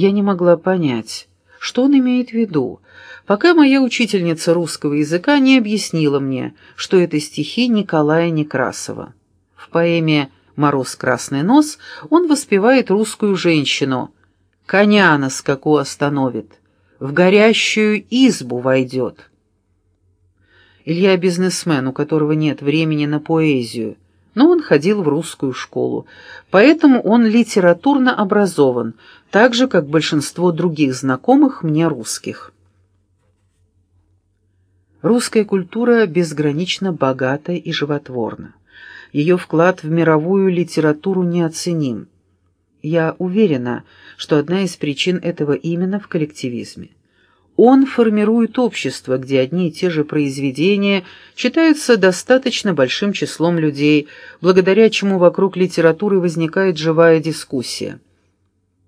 Я не могла понять, что он имеет в виду, пока моя учительница русского языка не объяснила мне, что это стихи Николая Некрасова. В поэме «Мороз красный нос» он воспевает русскую женщину. «Коня на скаку остановит, в горящую избу войдет». Илья бизнесмен, у которого нет времени на поэзию, но он ходил в русскую школу, поэтому он литературно образован, так же, как большинство других знакомых мне русских. Русская культура безгранично богата и животворна. Ее вклад в мировую литературу неоценим. Я уверена, что одна из причин этого именно в коллективизме. Он формирует общество, где одни и те же произведения читаются достаточно большим числом людей, благодаря чему вокруг литературы возникает живая дискуссия.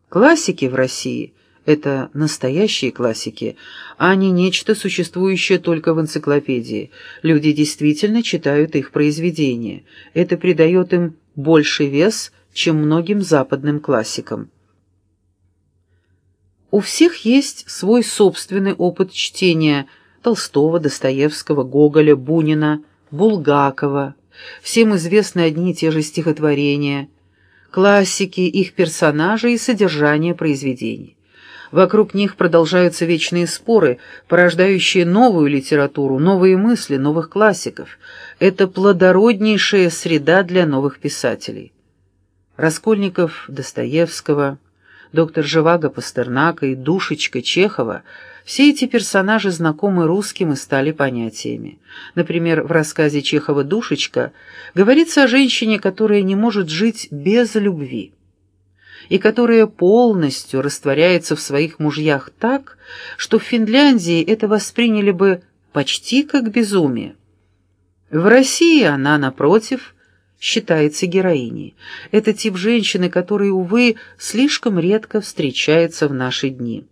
Классики в России – это настоящие классики, а не нечто существующее только в энциклопедии. Люди действительно читают их произведения. Это придает им больший вес, чем многим западным классикам. У всех есть свой собственный опыт чтения Толстого, Достоевского, Гоголя, Бунина, Булгакова. Всем известны одни и те же стихотворения, классики, их персонажи и содержание произведений. Вокруг них продолжаются вечные споры, порождающие новую литературу, новые мысли, новых классиков. Это плодороднейшая среда для новых писателей. Раскольников, Достоевского – доктор Живаго Пастернака и Душечка Чехова, все эти персонажи знакомы русским и стали понятиями. Например, в рассказе Чехова «Душечка» говорится о женщине, которая не может жить без любви и которая полностью растворяется в своих мужьях так, что в Финляндии это восприняли бы почти как безумие. В России она, напротив, считается героиней. Это тип женщины, который, увы, слишком редко встречается в наши дни.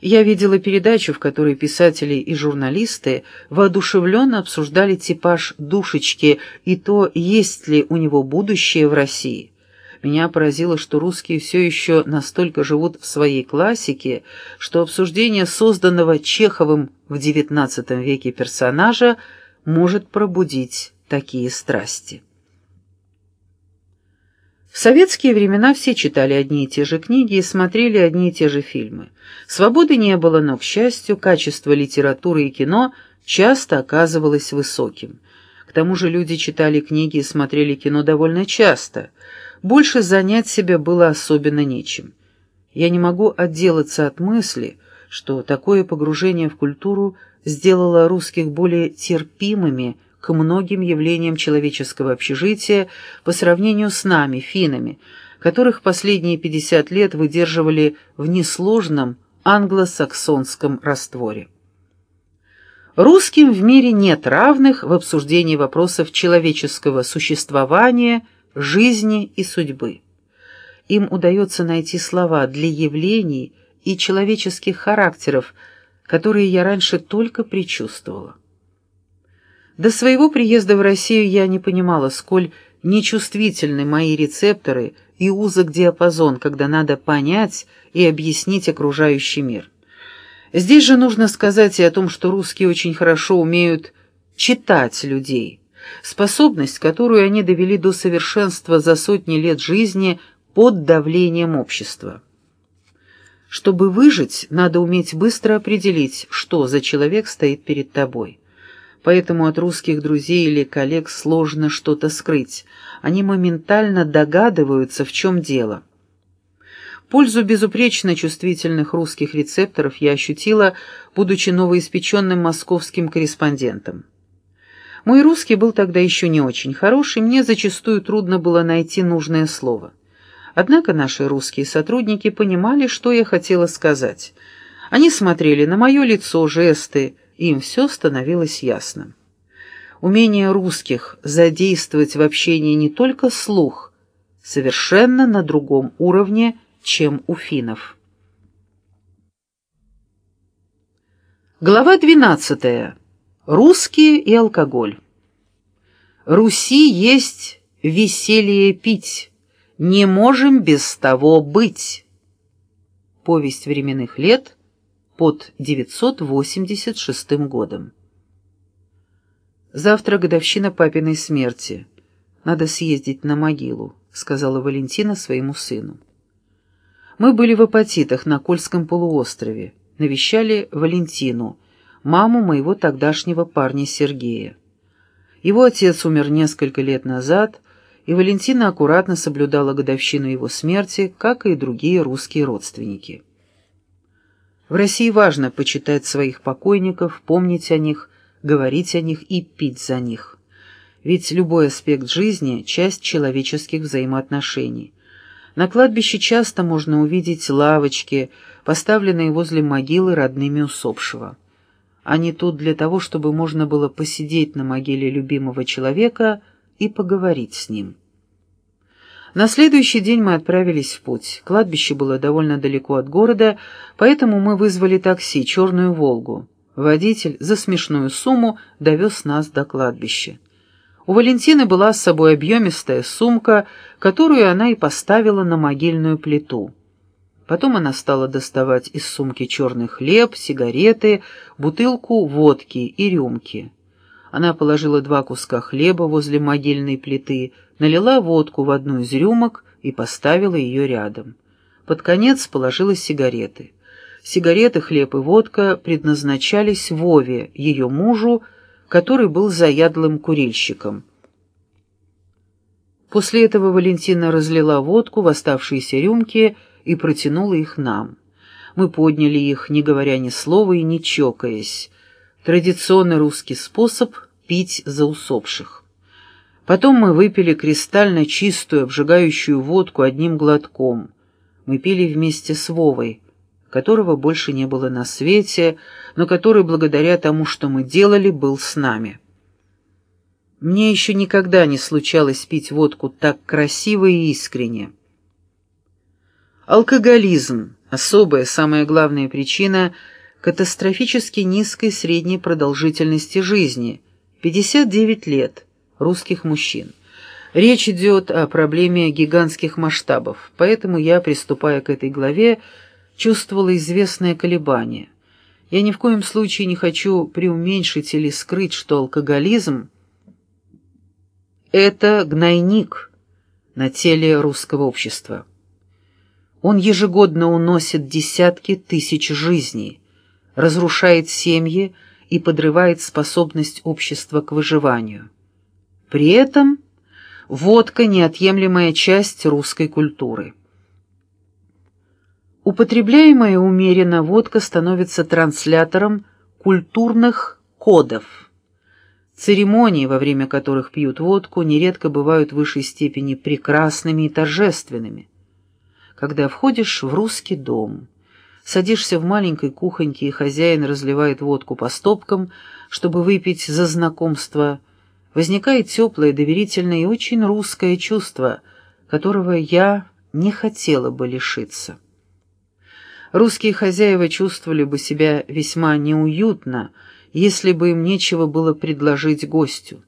Я видела передачу, в которой писатели и журналисты воодушевленно обсуждали типаж душечки и то, есть ли у него будущее в России. Меня поразило, что русские все еще настолько живут в своей классике, что обсуждение созданного Чеховым в XIX веке персонажа может пробудить такие страсти. В советские времена все читали одни и те же книги и смотрели одни и те же фильмы. Свободы не было, но, к счастью, качество литературы и кино часто оказывалось высоким. К тому же люди читали книги и смотрели кино довольно часто. Больше занять себя было особенно нечем. Я не могу отделаться от мысли, что такое погружение в культуру сделало русских более терпимыми, к многим явлениям человеческого общежития по сравнению с нами, финнами, которых последние 50 лет выдерживали в несложном англосаксонском растворе. Русским в мире нет равных в обсуждении вопросов человеческого существования, жизни и судьбы. Им удается найти слова для явлений и человеческих характеров, которые я раньше только предчувствовала. До своего приезда в Россию я не понимала, сколь нечувствительны мои рецепторы и узок диапазон, когда надо понять и объяснить окружающий мир. Здесь же нужно сказать и о том, что русские очень хорошо умеют читать людей, способность, которую они довели до совершенства за сотни лет жизни под давлением общества. Чтобы выжить, надо уметь быстро определить, что за человек стоит перед тобой поэтому от русских друзей или коллег сложно что-то скрыть. Они моментально догадываются, в чем дело. Пользу безупречно чувствительных русских рецепторов я ощутила, будучи новоиспеченным московским корреспондентом. Мой русский был тогда еще не очень хороший, мне зачастую трудно было найти нужное слово. Однако наши русские сотрудники понимали, что я хотела сказать. Они смотрели на мое лицо, жесты, им все становилось ясным. Умение русских задействовать в общении не только слух, совершенно на другом уровне, чем у финнов. Глава 12. Русские и алкоголь. Руси есть веселье пить, не можем без того быть. «Повесть временных лет» под 986 годом. «Завтра годовщина папиной смерти. Надо съездить на могилу», — сказала Валентина своему сыну. Мы были в Апатитах на Кольском полуострове, навещали Валентину, маму моего тогдашнего парня Сергея. Его отец умер несколько лет назад, и Валентина аккуратно соблюдала годовщину его смерти, как и другие русские родственники. В России важно почитать своих покойников, помнить о них, говорить о них и пить за них. Ведь любой аспект жизни – часть человеческих взаимоотношений. На кладбище часто можно увидеть лавочки, поставленные возле могилы родными усопшего. Они тут для того, чтобы можно было посидеть на могиле любимого человека и поговорить с ним. На следующий день мы отправились в путь. Кладбище было довольно далеко от города, поэтому мы вызвали такси «Черную Волгу». Водитель за смешную сумму довез нас до кладбища. У Валентины была с собой объемистая сумка, которую она и поставила на могильную плиту. Потом она стала доставать из сумки черный хлеб, сигареты, бутылку водки и рюмки. Она положила два куска хлеба возле могильной плиты, налила водку в одну из рюмок и поставила ее рядом. Под конец положила сигареты. Сигареты, хлеб и водка предназначались Вове, ее мужу, который был заядлым курильщиком. После этого Валентина разлила водку в оставшиеся рюмки и протянула их нам. Мы подняли их, не говоря ни слова и не чокаясь. Традиционный русский способ пить за усопших. Потом мы выпили кристально чистую, обжигающую водку одним глотком. Мы пили вместе с Вовой, которого больше не было на свете, но который, благодаря тому, что мы делали, был с нами. Мне еще никогда не случалось пить водку так красиво и искренне. Алкоголизм – особая, самая главная причина катастрофически низкой средней продолжительности жизни – 59 лет русских мужчин. Речь идет о проблеме гигантских масштабов, поэтому я, приступая к этой главе, чувствовала известное колебание. Я ни в коем случае не хочу преуменьшить или скрыть, что алкоголизм – это гнойник на теле русского общества. Он ежегодно уносит десятки тысяч жизней, разрушает семьи и подрывает способность общества к выживанию. При этом водка – неотъемлемая часть русской культуры. Употребляемая умеренно водка становится транслятором культурных кодов. Церемонии, во время которых пьют водку, нередко бывают в высшей степени прекрасными и торжественными – когда входишь в русский дом. Садишься в маленькой кухоньке, и хозяин разливает водку по стопкам, чтобы выпить за знакомство. Возникает теплое, доверительное и очень русское чувство, которого я не хотела бы лишиться. Русские хозяева чувствовали бы себя весьма неуютно, если бы им нечего было предложить гостю.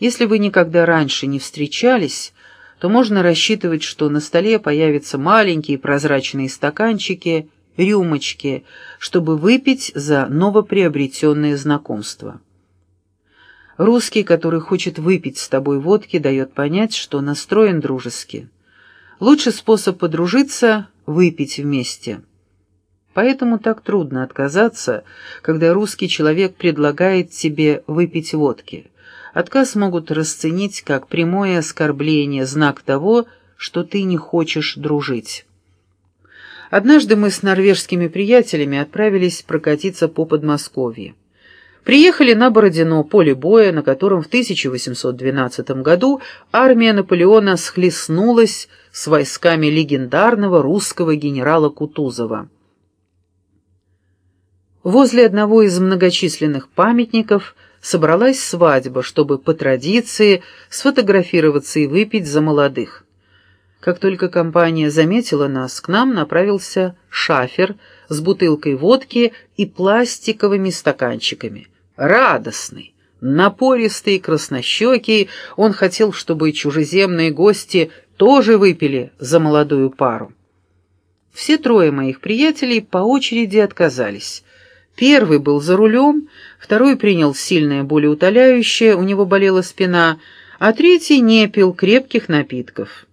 Если вы никогда раньше не встречались, то можно рассчитывать, что на столе появятся маленькие прозрачные стаканчики, рюмочки, чтобы выпить за новоприобретенное знакомство. Русский, который хочет выпить с тобой водки, дает понять, что настроен дружески. Лучший способ подружиться — выпить вместе. Поэтому так трудно отказаться, когда русский человек предлагает тебе выпить водки. Отказ могут расценить как прямое оскорбление, знак того, что ты не хочешь дружить. Однажды мы с норвежскими приятелями отправились прокатиться по Подмосковье. Приехали на Бородино, поле боя, на котором в 1812 году армия Наполеона схлестнулась с войсками легендарного русского генерала Кутузова. Возле одного из многочисленных памятников – собралась свадьба, чтобы по традиции сфотографироваться и выпить за молодых. Как только компания заметила нас, к нам направился шафер с бутылкой водки и пластиковыми стаканчиками. Радостный, напористый краснощекий, он хотел, чтобы чужеземные гости тоже выпили за молодую пару. Все трое моих приятелей по очереди отказались. Первый был за рулем, второй принял сильное болеутоляющее, у него болела спина, а третий не пил крепких напитков.